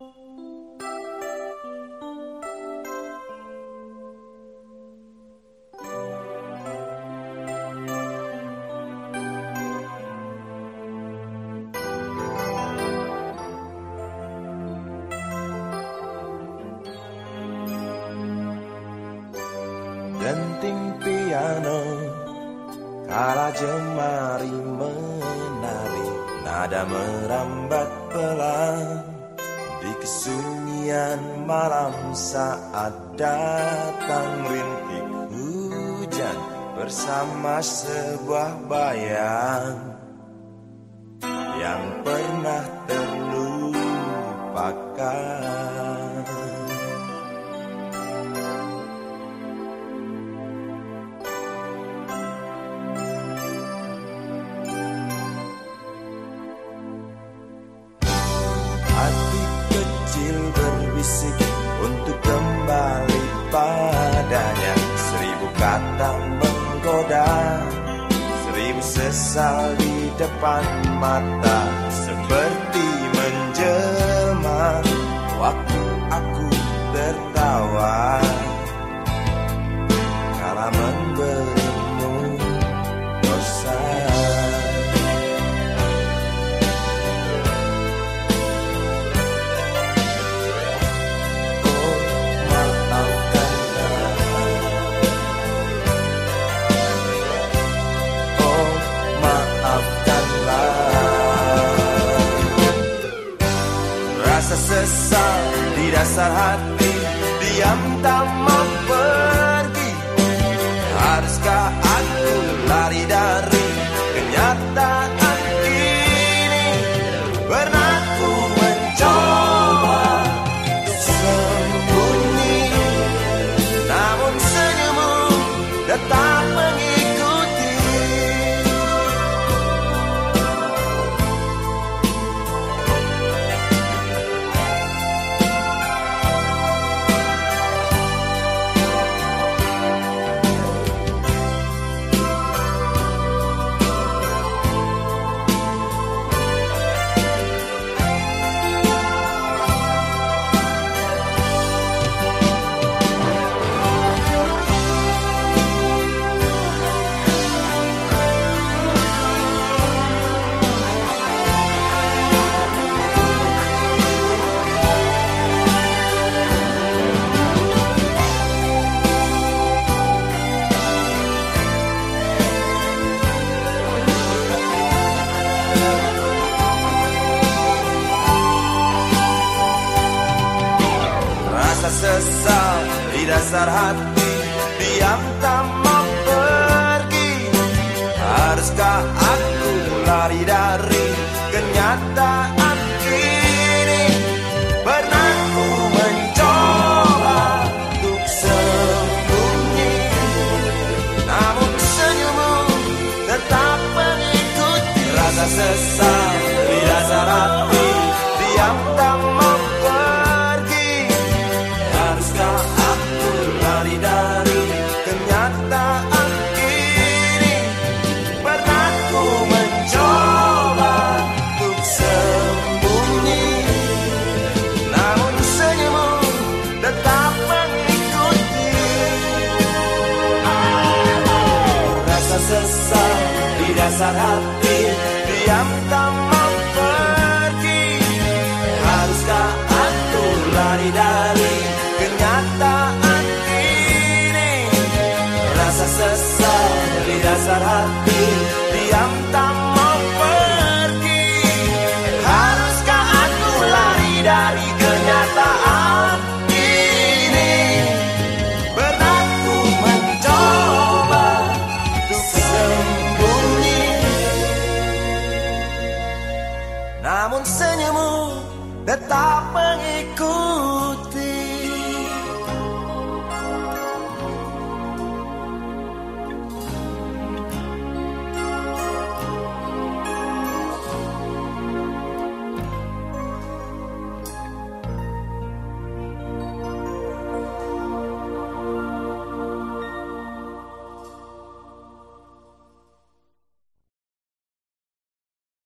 Denting piano Kala jemari menari Nada merambat pelan Di kesunyian malam saat datang rintik hujan Bersama sebuah bayang Yang pernah terlupakan kata menggoda Seribu sesal di depan mata. Seperti Sesal di dasar hati Diam tak mau pergi. Haruskah aku lari dari Sesal di dasar hati Diam tak mau pergi. Haruskah aku lari dari kenyataan ini? Pernah ku mencoba untuk sembunyi Namun senyummu tetap mengikuti Rasa sesal sesal di dasar hati Diam tak mau pergi. Haruskah aku lari dari kenyataan Tetap mengikuti